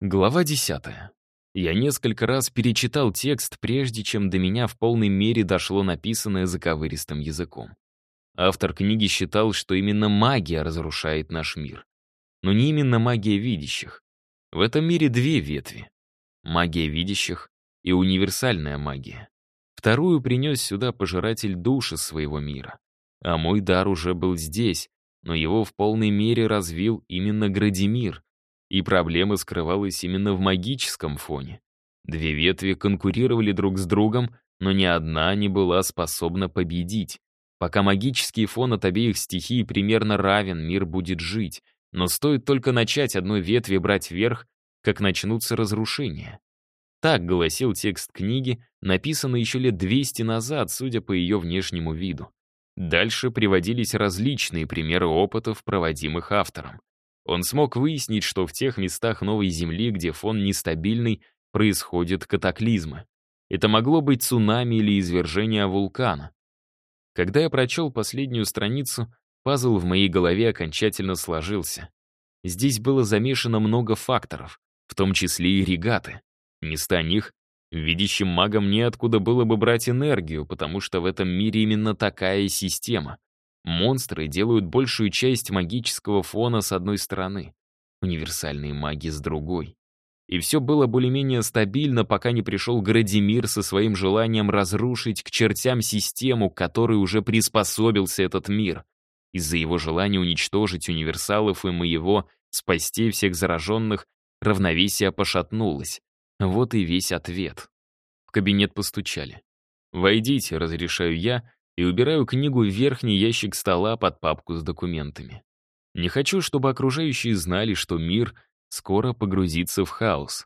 Глава 10. Я несколько раз перечитал текст, прежде чем до меня в полной мере дошло написанное заковыристым языком. Автор книги считал, что именно магия разрушает наш мир. Но не именно магия видящих. В этом мире две ветви. Магия видящих и универсальная магия. Вторую принес сюда пожиратель души своего мира. А мой дар уже был здесь, но его в полной мере развил именно Градимир — и проблема скрывалась именно в магическом фоне. Две ветви конкурировали друг с другом, но ни одна не была способна победить. Пока магический фон от обеих стихий примерно равен, мир будет жить. Но стоит только начать одной ветви брать верх, как начнутся разрушения. Так гласил текст книги, написанный еще лет 200 назад, судя по ее внешнему виду. Дальше приводились различные примеры опытов, проводимых автором. Он смог выяснить, что в тех местах новой Земли, где фон нестабильный, происходят катаклизмы. Это могло быть цунами или извержение вулкана. Когда я прочел последнюю страницу, пазл в моей голове окончательно сложился. Здесь было замешано много факторов, в том числе и регаты. Места них видящим магам неоткуда было бы брать энергию, потому что в этом мире именно такая система. Монстры делают большую часть магического фона с одной стороны, универсальные маги с другой. И все было более-менее стабильно, пока не пришел Градимир со своим желанием разрушить к чертям систему, к которой уже приспособился этот мир. Из-за его желания уничтожить универсалов и моего, спасти всех зараженных, равновесие пошатнулось. Вот и весь ответ. В кабинет постучали. «Войдите», — разрешаю я, и убираю книгу в верхний ящик стола под папку с документами. Не хочу, чтобы окружающие знали, что мир скоро погрузится в хаос.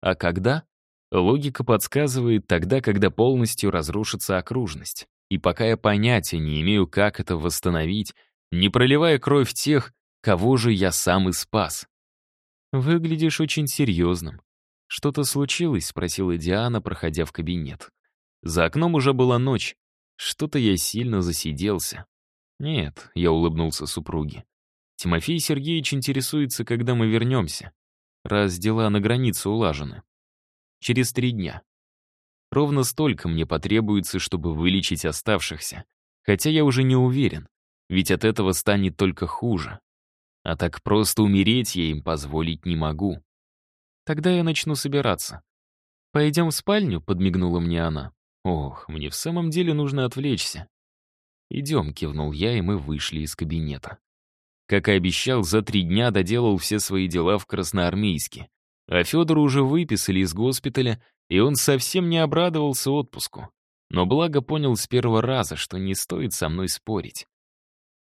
А когда? Логика подсказывает тогда, когда полностью разрушится окружность. И пока я понятия не имею, как это восстановить, не проливая кровь тех, кого же я сам и спас. «Выглядишь очень серьезным. Что-то случилось?» — спросила Диана, проходя в кабинет. За окном уже была ночь, что-то я сильно засиделся. Нет, я улыбнулся супруге. Тимофей Сергеевич интересуется, когда мы вернемся, раз дела на границе улажены. Через три дня. Ровно столько мне потребуется, чтобы вылечить оставшихся. Хотя я уже не уверен, ведь от этого станет только хуже. А так просто умереть я им позволить не могу. Тогда я начну собираться. «Пойдем в спальню?» — подмигнула мне она. Ох, мне в самом деле нужно отвлечься. «Идем», — кивнул я, и мы вышли из кабинета. Как и обещал, за три дня доделал все свои дела в Красноармейске. А Федора уже выписали из госпиталя, и он совсем не обрадовался отпуску. Но благо понял с первого раза, что не стоит со мной спорить.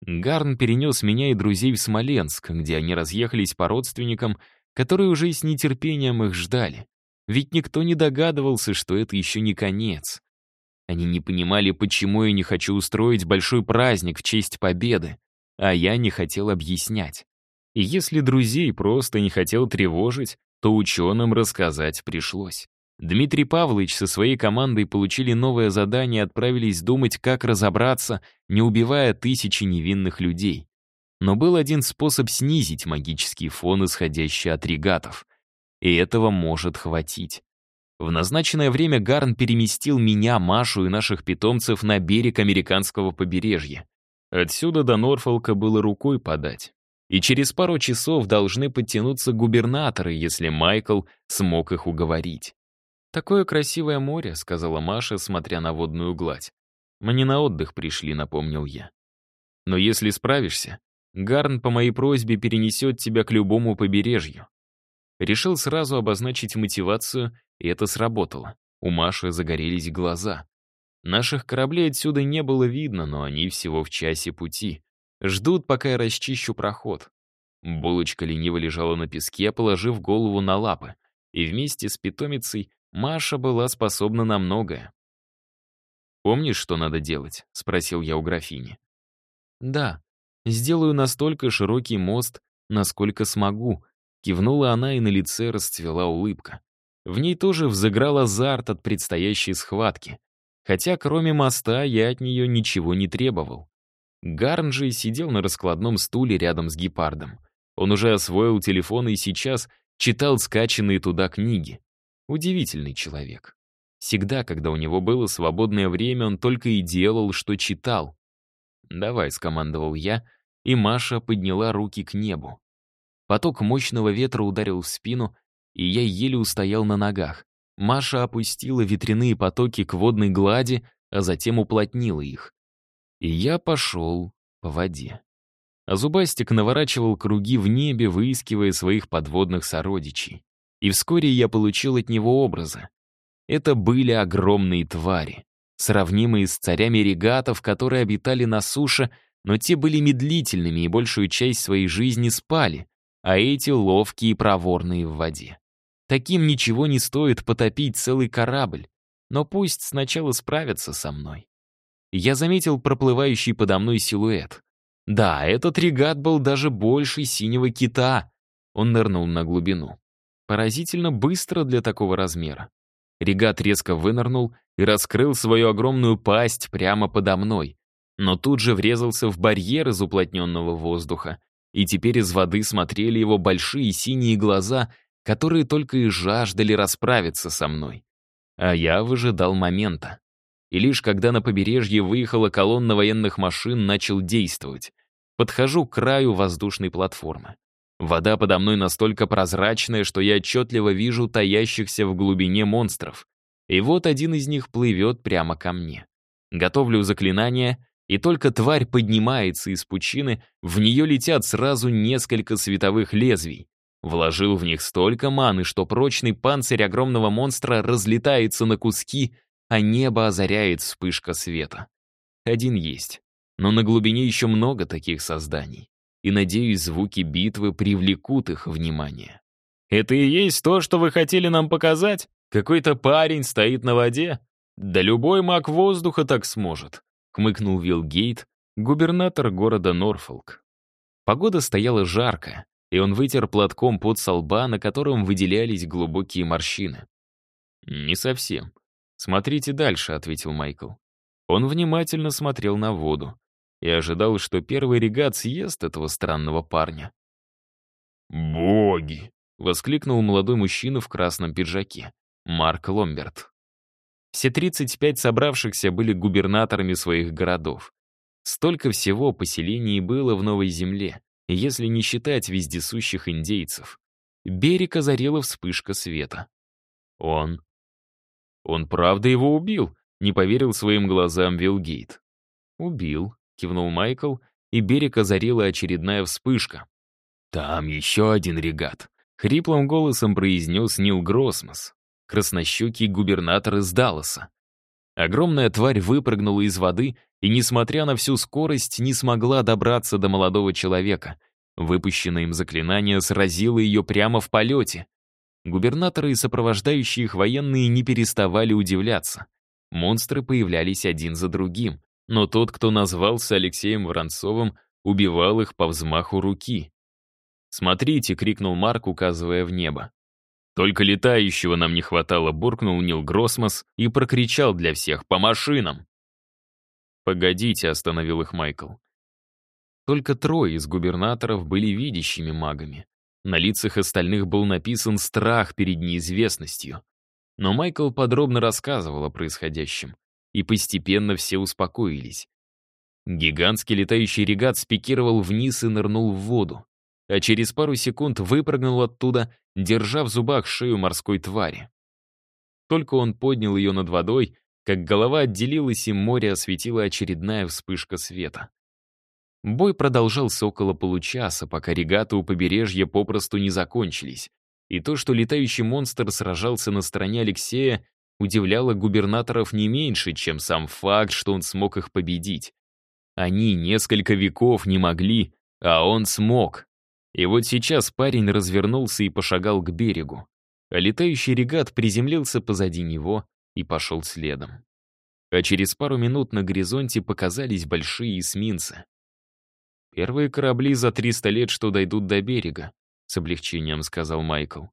Гарн перенес меня и друзей в Смоленск, где они разъехались по родственникам, которые уже с нетерпением их ждали. Ведь никто не догадывался, что это еще не конец. Они не понимали, почему я не хочу устроить большой праздник в честь победы, а я не хотел объяснять. И если друзей просто не хотел тревожить, то ученым рассказать пришлось. Дмитрий Павлович со своей командой получили новое задание и отправились думать, как разобраться, не убивая тысячи невинных людей. Но был один способ снизить магический фон, исходящий от регатов и этого может хватить. В назначенное время Гарн переместил меня, Машу и наших питомцев на берег американского побережья. Отсюда до Норфолка было рукой подать. И через пару часов должны подтянуться губернаторы, если Майкл смог их уговорить. «Такое красивое море», — сказала Маша, смотря на водную гладь. «Мы не на отдых пришли», — напомнил я. «Но если справишься, Гарн по моей просьбе перенесет тебя к любому побережью. Решил сразу обозначить мотивацию, и это сработало. У Маши загорелись глаза. Наших кораблей отсюда не было видно, но они всего в часе пути. Ждут, пока я расчищу проход. Булочка лениво лежала на песке, положив голову на лапы. И вместе с питомицей Маша была способна на многое. «Помнишь, что надо делать?» — спросил я у графини. «Да, сделаю настолько широкий мост, насколько смогу, Кивнула она, и на лице расцвела улыбка. В ней тоже взыграл азарт от предстоящей схватки. Хотя кроме моста я от нее ничего не требовал. Гарн же сидел на раскладном стуле рядом с гепардом. Он уже освоил телефон и сейчас читал скачанные туда книги. Удивительный человек. Всегда, когда у него было свободное время, он только и делал, что читал. «Давай», — скомандовал я, и Маша подняла руки к небу. Поток мощного ветра ударил в спину, и я еле устоял на ногах. Маша опустила ветряные потоки к водной глади, а затем уплотнила их. И я пошел по воде. А Зубастик наворачивал круги в небе, выискивая своих подводных сородичей. И вскоре я получил от него образы. Это были огромные твари, сравнимые с царями регатов, которые обитали на суше, но те были медлительными и большую часть своей жизни спали, а эти ловкие и проворные в воде. Таким ничего не стоит потопить целый корабль, но пусть сначала справятся со мной. Я заметил проплывающий подо мной силуэт. Да, этот регат был даже больше синего кита. Он нырнул на глубину. Поразительно быстро для такого размера. Регат резко вынырнул и раскрыл свою огромную пасть прямо подо мной, но тут же врезался в барьер из уплотненного воздуха, и теперь из воды смотрели его большие синие глаза, которые только и жаждали расправиться со мной. А я выжидал момента. И лишь когда на побережье выехала колонна военных машин, начал действовать. Подхожу к краю воздушной платформы. Вода подо мной настолько прозрачная, что я отчетливо вижу таящихся в глубине монстров. И вот один из них плывет прямо ко мне. Готовлю заклинание, и только тварь поднимается из пучины, в нее летят сразу несколько световых лезвий. Вложил в них столько маны, что прочный панцирь огромного монстра разлетается на куски, а небо озаряет вспышка света. Один есть. Но на глубине еще много таких созданий. И, надеюсь, звуки битвы привлекут их внимание. «Это и есть то, что вы хотели нам показать? Какой-то парень стоит на воде? Да любой маг воздуха так сможет», — хмыкнул Вилл Гейт, губернатор города Норфолк. Погода стояла жаркая, и он вытер платком под со лба, на котором выделялись глубокие морщины. «Не совсем. Смотрите дальше», — ответил Майкл. Он внимательно смотрел на воду и ожидал, что первый регат съест этого странного парня. «Боги!» — воскликнул молодой мужчина в красном пиджаке, Марк Ломберт. Все 35 собравшихся были губернаторами своих городов. Столько всего поселений было в Новой Земле, если не считать вездесущих индейцев. Берег озарила вспышка света. Он... Он правда его убил, не поверил своим глазам Вилгейт. Убил, кивнул Майкл, и берег озарила очередная вспышка. Там еще один регат. Хриплым голосом произнес Нил Гроссмос, краснощекий губернатор из Далласа. Огромная тварь выпрыгнула из воды и, несмотря на всю скорость, не смогла добраться до молодого человека. Выпущенное им заклинание сразило ее прямо в полете. Губернаторы и сопровождающие их военные не переставали удивляться. Монстры появлялись один за другим, но тот, кто назвался Алексеем Воронцовым, убивал их по взмаху руки. «Смотрите!» — крикнул Марк, указывая в небо. «Только летающего нам не хватало», — буркнул Нил Гроссмос и прокричал для всех «По машинам!» «Погодите», — остановил их Майкл. Только трое из губернаторов были видящими магами. На лицах остальных был написан страх перед неизвестностью. Но Майкл подробно рассказывал о происходящем, и постепенно все успокоились. Гигантский летающий регат спикировал вниз и нырнул в воду а через пару секунд выпрыгнул оттуда, держа в зубах шею морской твари. Только он поднял ее над водой, как голова отделилась, и море осветила очередная вспышка света. Бой продолжался около получаса, пока регаты у побережья попросту не закончились. И то, что летающий монстр сражался на стороне Алексея, удивляло губернаторов не меньше, чем сам факт, что он смог их победить. Они несколько веков не могли, а он смог. И вот сейчас парень развернулся и пошагал к берегу, а летающий регат приземлился позади него и пошел следом. А через пару минут на горизонте показались большие эсминцы. «Первые корабли за 300 лет, что дойдут до берега», — с облегчением сказал Майкл.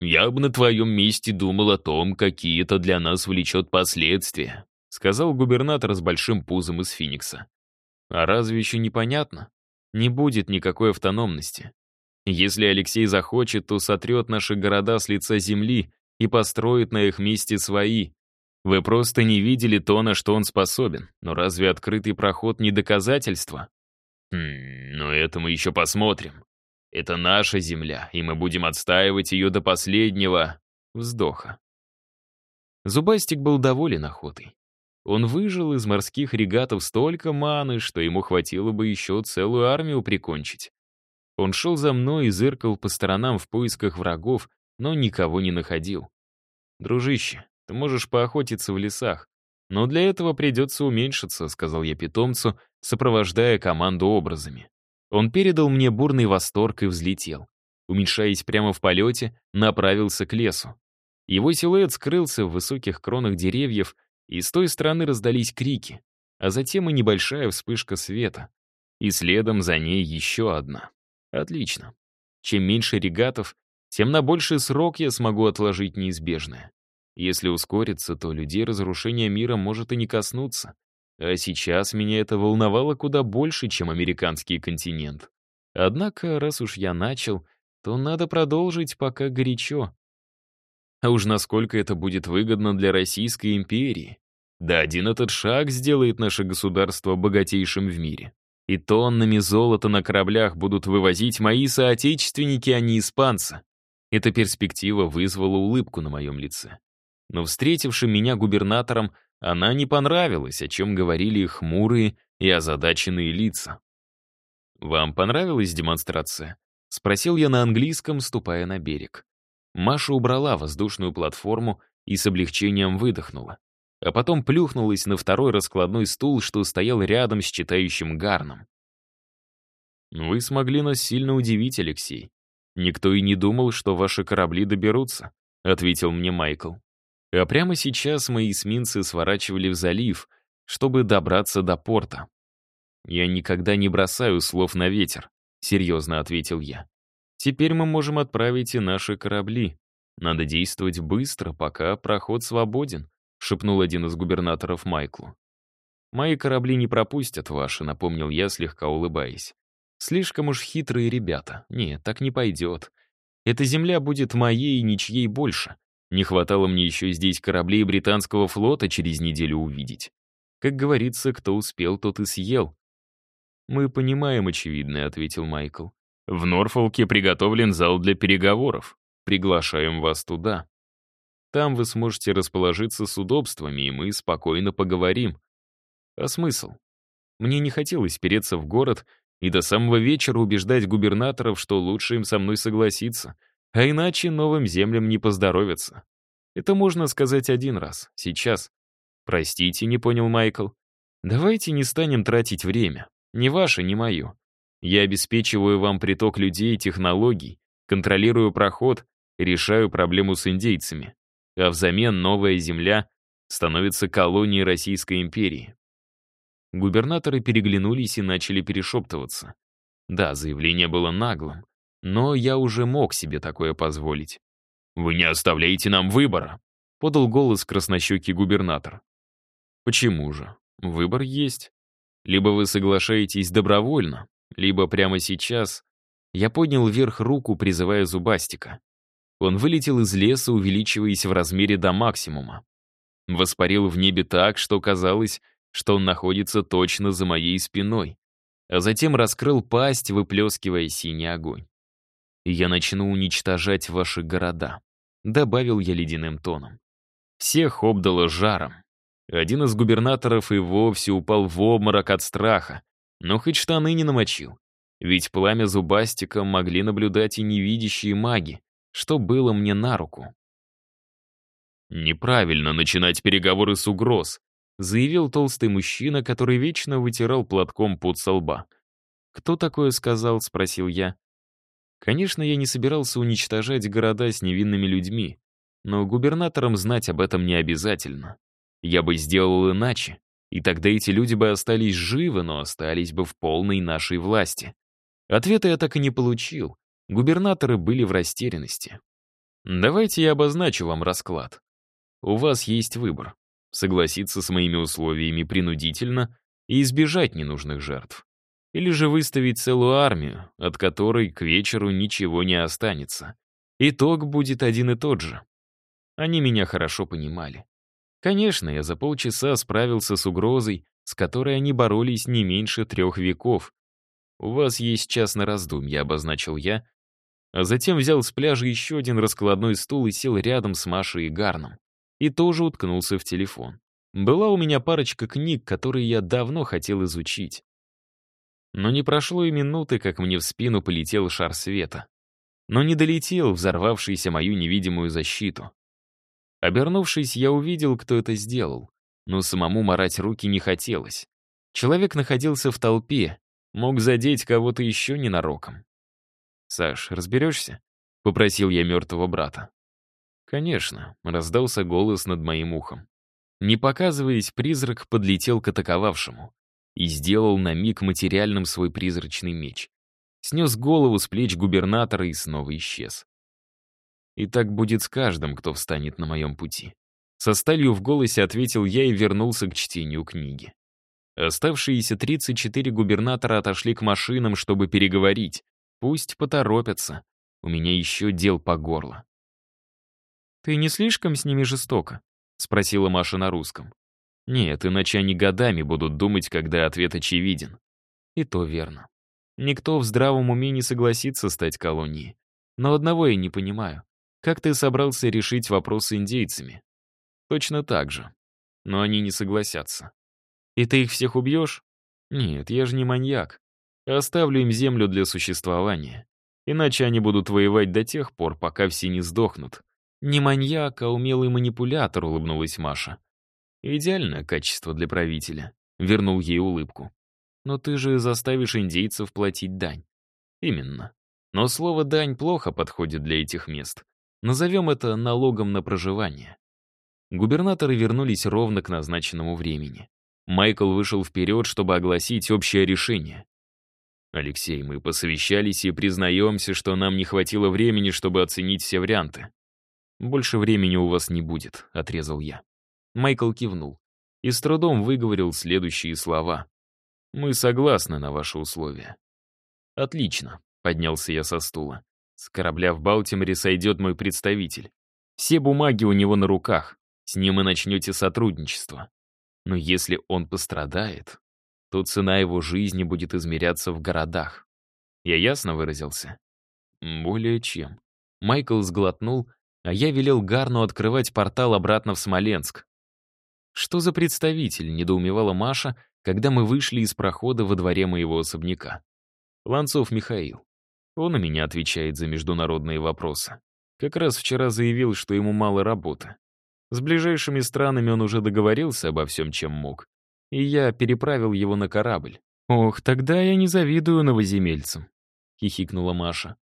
«Я бы на твоем месте думал о том, какие это для нас влечет последствия», сказал губернатор с большим пузом из Финикса. «А разве еще непонятно? Не будет никакой автономности. Если Алексей захочет, то сотрет наши города с лица земли и построит на их месте свои. Вы просто не видели то, на что он способен. Но разве открытый проход не доказательство? Хм, но это мы еще посмотрим. Это наша земля, и мы будем отстаивать ее до последнего вздоха. Зубастик был доволен охотой. Он выжил из морских регатов столько маны, что ему хватило бы еще целую армию прикончить. Он шел за мной и зыркал по сторонам в поисках врагов, но никого не находил. «Дружище, ты можешь поохотиться в лесах, но для этого придется уменьшиться», — сказал я питомцу, сопровождая команду образами. Он передал мне бурный восторг и взлетел. Уменьшаясь прямо в полете, направился к лесу. Его силуэт скрылся в высоких кронах деревьев, и с той стороны раздались крики, а затем и небольшая вспышка света. И следом за ней еще одна. Отлично. Чем меньше регатов, тем на больший срок я смогу отложить неизбежное. Если ускориться, то людей разрушения мира может и не коснуться. А сейчас меня это волновало куда больше, чем американский континент. Однако, раз уж я начал, то надо продолжить, пока горячо. А уж насколько это будет выгодно для Российской империи. Да один этот шаг сделает наше государство богатейшим в мире. И тоннами золота на кораблях будут вывозить мои соотечественники, а не испанцы. Эта перспектива вызвала улыбку на моем лице. Но встретившим меня губернатором она не понравилась, о чем говорили их хмурые и озадаченные лица. «Вам понравилась демонстрация?» — спросил я на английском, ступая на берег. Маша убрала воздушную платформу и с облегчением выдохнула а потом плюхнулась на второй раскладной стул, что стоял рядом с читающим Гарном. «Вы смогли нас сильно удивить, Алексей. Никто и не думал, что ваши корабли доберутся», — ответил мне Майкл. А прямо сейчас мои эсминцы сворачивали в залив, чтобы добраться до порта. «Я никогда не бросаю слов на ветер», — серьезно ответил я. «Теперь мы можем отправить и наши корабли. Надо действовать быстро, пока проход свободен шепнул один из губернаторов Майклу. «Мои корабли не пропустят ваши», — напомнил я, слегка улыбаясь. «Слишком уж хитрые ребята. Нет, так не пойдет. Эта земля будет моей и ничьей больше. Не хватало мне еще здесь кораблей британского флота через неделю увидеть. Как говорится, кто успел, тот и съел». «Мы понимаем очевидное», — ответил Майкл. «В Норфолке приготовлен зал для переговоров. Приглашаем вас туда». Там вы сможете расположиться с удобствами, и мы спокойно поговорим. А смысл? Мне не хотелось переться в город и до самого вечера убеждать губернаторов, что лучше им со мной согласиться, а иначе новым землям не поздоровится. Это можно сказать один раз, сейчас. Простите, не понял Майкл. Давайте не станем тратить время. Ни ваше, ни мое. Я обеспечиваю вам приток людей и технологий, контролирую проход, решаю проблему с индейцами а взамен новая земля становится колонией Российской империи. Губернаторы переглянулись и начали перешептываться. Да, заявление было наглым, но я уже мог себе такое позволить. «Вы не оставляете нам выбора», — подал голос краснощекий губернатор. «Почему же? Выбор есть. Либо вы соглашаетесь добровольно, либо прямо сейчас...» Я поднял вверх руку, призывая Зубастика. Он вылетел из леса, увеличиваясь в размере до максимума. Воспарил в небе так, что казалось, что он находится точно за моей спиной, а затем раскрыл пасть, выплескивая синий огонь. «Я начну уничтожать ваши города», — добавил я ледяным тоном. Всех обдало жаром. Один из губернаторов и вовсе упал в обморок от страха, но хоть штаны не намочил. Ведь пламя зубастика могли наблюдать и невидящие маги, что было мне на руку. «Неправильно начинать переговоры с угроз», заявил толстый мужчина, который вечно вытирал платком под со лба. «Кто такое сказал?» — спросил я. Конечно, я не собирался уничтожать города с невинными людьми, но губернаторам знать об этом не обязательно. Я бы сделал иначе, и тогда эти люди бы остались живы, но остались бы в полной нашей власти. Ответа я так и не получил, Губернаторы были в растерянности. Давайте я обозначу вам расклад. У вас есть выбор. Согласиться с моими условиями принудительно и избежать ненужных жертв. Или же выставить целую армию, от которой к вечеру ничего не останется. Итог будет один и тот же. Они меня хорошо понимали. Конечно, я за полчаса справился с угрозой, с которой они боролись не меньше трех веков. «У вас есть час на раздумье», — обозначил я, а затем взял с пляжа еще один раскладной стул и сел рядом с Машей и Гарном. И тоже уткнулся в телефон. Была у меня парочка книг, которые я давно хотел изучить. Но не прошло и минуты, как мне в спину полетел шар света. Но не долетел, взорвавшийся мою невидимую защиту. Обернувшись, я увидел, кто это сделал, но самому марать руки не хотелось. Человек находился в толпе, мог задеть кого-то еще ненароком. «Саш, разберешься?» — попросил я мертвого брата. «Конечно», — раздался голос над моим ухом. Не показываясь, призрак подлетел к атаковавшему и сделал на миг материальным свой призрачный меч. Снес голову с плеч губернатора и снова исчез. И так будет с каждым, кто встанет на моем пути. Со сталью в голосе ответил я и вернулся к чтению книги. Оставшиеся 34 губернатора отошли к машинам, чтобы переговорить. Пусть поторопятся. У меня еще дел по горло. «Ты не слишком с ними жестоко?» — спросила Маша на русском. «Нет, иначе они годами будут думать, когда ответ очевиден». И то верно. Никто в здравом уме не согласится стать колонией. Но одного я не понимаю. Как ты собрался решить вопрос с индейцами? Точно так же. Но они не согласятся. И ты их всех убьешь? Нет, я же не маньяк. Оставлю им землю для существования. Иначе они будут воевать до тех пор, пока все не сдохнут. Не маньяк, а умелый манипулятор, улыбнулась Маша. Идеальное качество для правителя. Вернул ей улыбку. Но ты же заставишь индейцев платить дань. Именно. Но слово «дань» плохо подходит для этих мест. Назовем это налогом на проживание. Губернаторы вернулись ровно к назначенному времени. Майкл вышел вперед, чтобы огласить общее решение. «Алексей, мы посовещались и признаемся, что нам не хватило времени, чтобы оценить все варианты. Больше времени у вас не будет», — отрезал я. Майкл кивнул и с трудом выговорил следующие слова. «Мы согласны на ваши условия». «Отлично», — поднялся я со стула. С корабля в Балтиморе сойдет мой представитель. Все бумаги у него на руках. С ним и начнете сотрудничество. Но если он пострадает, то цена его жизни будет измеряться в городах. Я ясно выразился? Более чем. Майкл сглотнул, а я велел Гарну открывать портал обратно в Смоленск. Что за представитель, недоумевала Маша, когда мы вышли из прохода во дворе моего особняка. Ланцов Михаил. Он у меня отвечает за международные вопросы. Как раз вчера заявил, что ему мало работы. С ближайшими странами он уже договорился обо всем, чем мог. И я переправил его на корабль. «Ох, тогда я не завидую новоземельцам», — хихикнула Маша.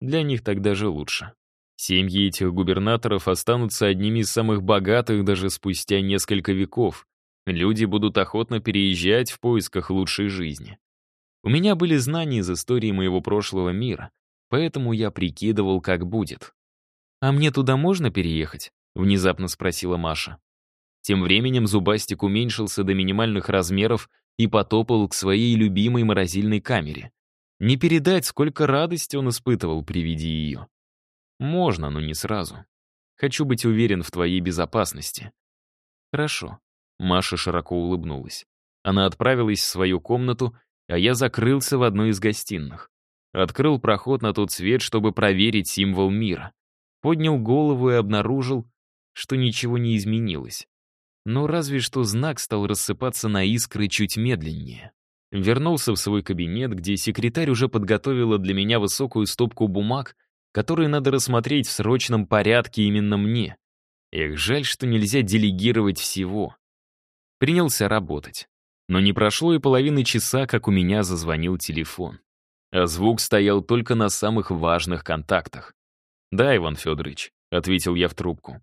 «Для них тогда же лучше. Семьи этих губернаторов останутся одними из самых богатых даже спустя несколько веков. Люди будут охотно переезжать в поисках лучшей жизни. У меня были знания из истории моего прошлого мира, поэтому я прикидывал, как будет. «А мне туда можно переехать?» — внезапно спросила Маша. Тем временем зубастик уменьшился до минимальных размеров и потопал к своей любимой морозильной камере. Не передать, сколько радости он испытывал при виде ее. Можно, но не сразу. Хочу быть уверен в твоей безопасности. Хорошо. Маша широко улыбнулась. Она отправилась в свою комнату а я закрылся в одной из гостиных. Открыл проход на тот свет, чтобы проверить символ мира. Поднял голову и обнаружил, что ничего не изменилось. Но разве что знак стал рассыпаться на искры чуть медленнее. Вернулся в свой кабинет, где секретарь уже подготовила для меня высокую стопку бумаг, которые надо рассмотреть в срочном порядке именно мне. Эх, жаль, что нельзя делегировать всего. Принялся работать. Но не прошло и половины часа, как у меня зазвонил телефон. А звук стоял только на самых важных контактах. «Да, Иван Федорович», — ответил я в трубку.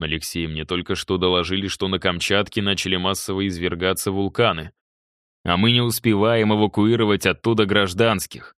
«Алексей, мне только что доложили, что на Камчатке начали массово извергаться вулканы. А мы не успеваем эвакуировать оттуда гражданских.